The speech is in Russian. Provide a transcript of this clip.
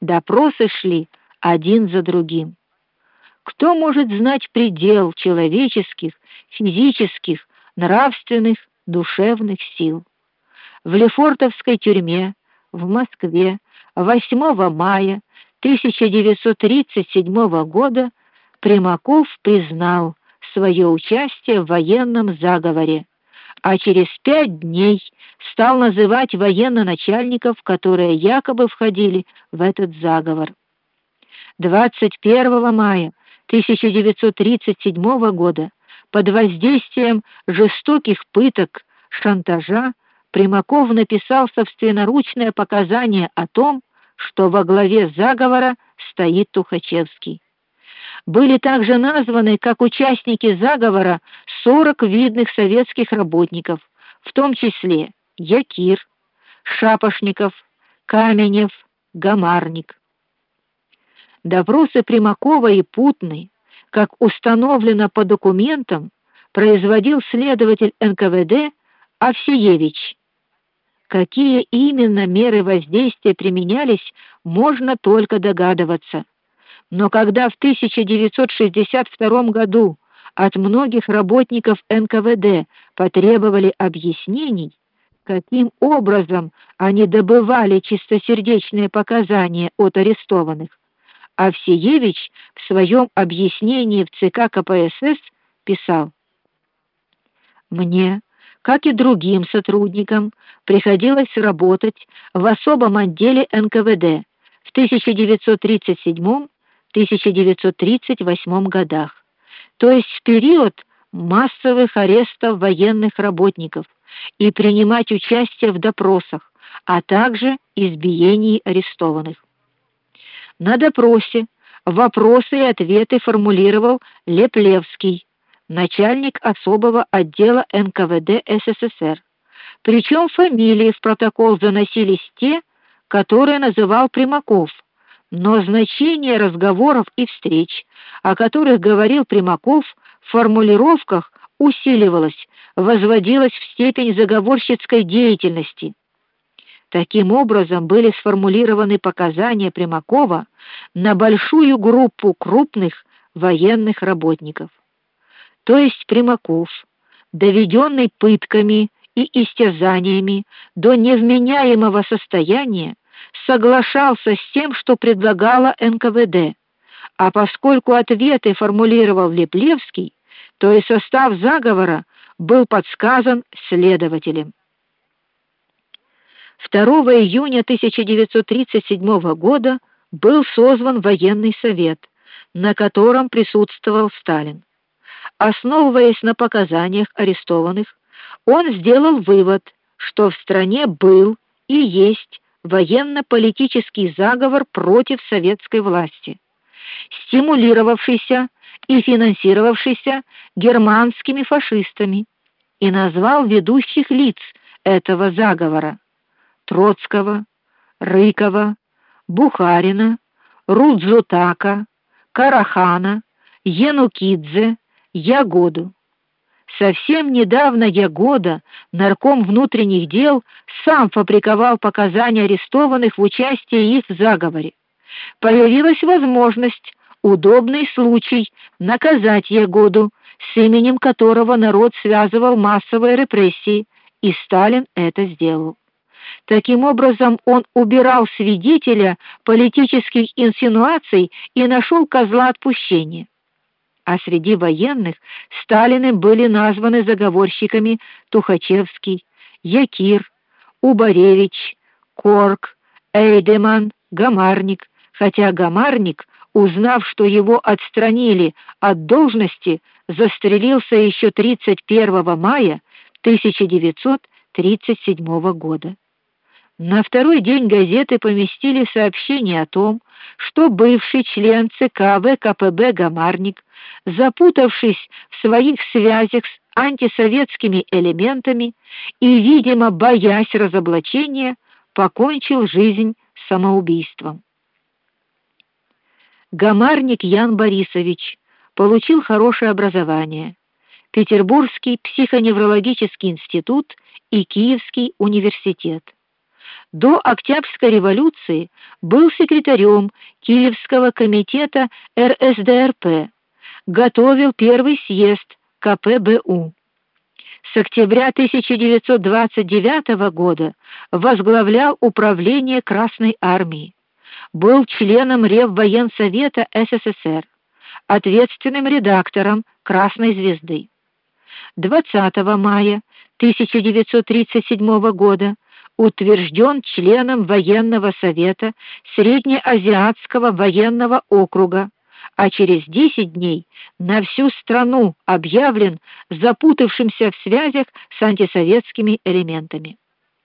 Допросы шли один за другим. Кто может знать предел человеческих, физических, нравственных, душевных сил? В Лефортовской тюрьме в Москве 8 мая 1937 года Примаков признал свое участие в военном заговоре, а через пять дней стал называть военно-начальников, которые якобы входили в этот заговор. 21 мая 1937 года под воздействием жестоких пыток, шантажа Примаков написал собственноручное показание о том, что во главе заговора стоит Тухачевский. Были также названы как участники заговора 40 видных советских работников, в том числе Якир, Шапошников, Каменев, Гамарник. Допросы Примакова и Путны, как установлено по документам, производил следователь НКВД Овсеевич. Какие именно меры воздействия применялись, можно только догадываться. Но когда в 1962 году от многих работников НКВД потребовали объяснений, каким образом они добывали чистосердечные показания от арестованных, Овсеевич в своем объяснении в ЦК КПСС писал: Мне как и другим сотрудникам, приходилось работать в особом отделе НКВД. В 1937-1938 годах, то есть в период массовых арестов военных работников и принимать участие в допросах, а также избиении арестованных. На допросе вопросы и ответы формулировал Леплевский, начальник особого отдела НКВД СССР. Причем фамилии в протокол заносились те, которые называл Примаков, но значение разговоров и встреч, о которых говорил Примаков, в формулировках усиливалось, возводилось в степень заговорщицкой деятельности. Таким образом были сформулированы показания Примакова на большую группу крупных военных работников то есть Примаков, доведенный пытками и истязаниями до невменяемого состояния, соглашался с тем, что предлагала НКВД. А поскольку ответы формулировал Леплевский, то и состав заговора был подсказан следователем. 2 июня 1937 года был созван военный совет, на котором присутствовал Сталин. Основываясь на показаниях арестованных, он сделал вывод, что в стране был и есть военно-политический заговор против советской власти, стимулировавшийся и финансировавшийся германскими фашистами, и назвал ведущих лиц этого заговора: Троцкого, Рыкова, Бухарина, Рудзутака, Карахана, Янукидзе, Ягоду. Совсем недавно Ягода, нарком внутренних дел, сам фабриковал показания арестованных в участии их в заговоре. Появилась возможность, удобный случай наказать Ягоду, с именем которого народ связывал массовые репрессии, и Сталин это сделал. Таким образом, он убирал свидетеля политических инсинуаций и нашел козла отпущения а среди военных Сталины были названы заговорщиками Тухачевский, Якир, Убаревич, Корк, Эйдеман, Гамарник, хотя Гамарник, узнав, что его отстранили от должности, застрелился еще 31 мая 1937 года. На второй день газеты поместили сообщение о том, что бывший член ЦК ВКПБ Гамарник, запутавшись в своих связях с антисоветскими элементами и, видимо, боясь разоблачения, покончил жизнь самоубийством. Гамарник Ян Борисович получил хорошее образование. Петербургский психоневрологический институт и Киевский университет до Октябрьской революции был секретарем Киевского комитета РСДРП, готовил первый съезд КПБУ. С октября 1929 года возглавлял управление Красной армии. Был членом Реввоенсовета СССР, ответственным редактором Красной звезды. 20 мая 1937 года утвержден членом военного совета Среднеазиатского военного округа, а через 10 дней на всю страну объявлен запутавшимся в связях с антисоветскими элементами.